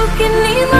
mungkin lima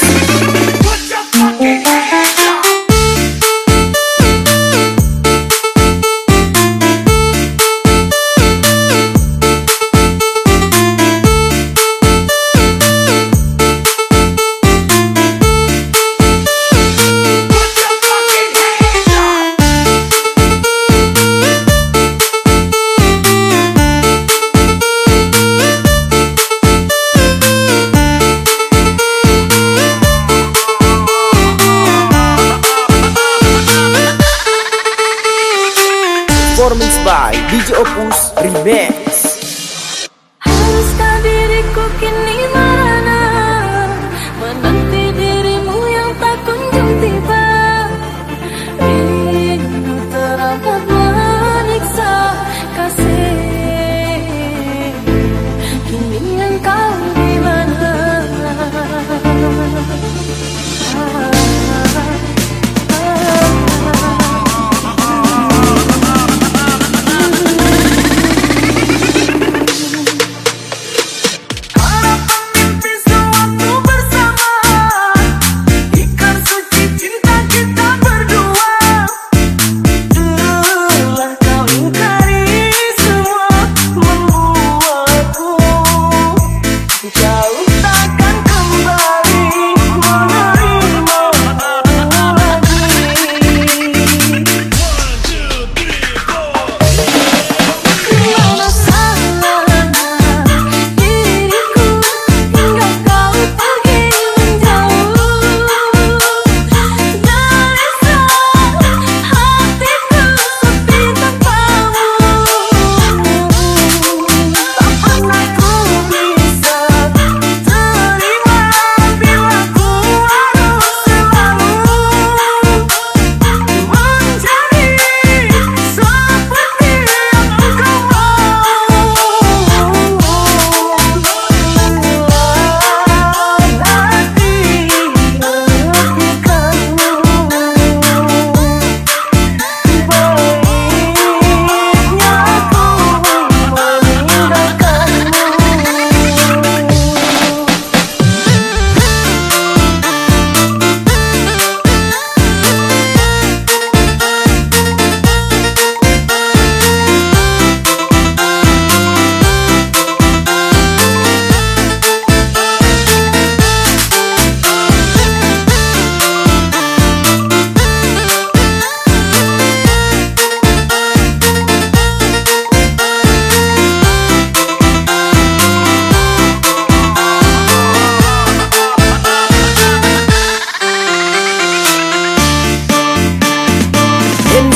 DJ Opus Remix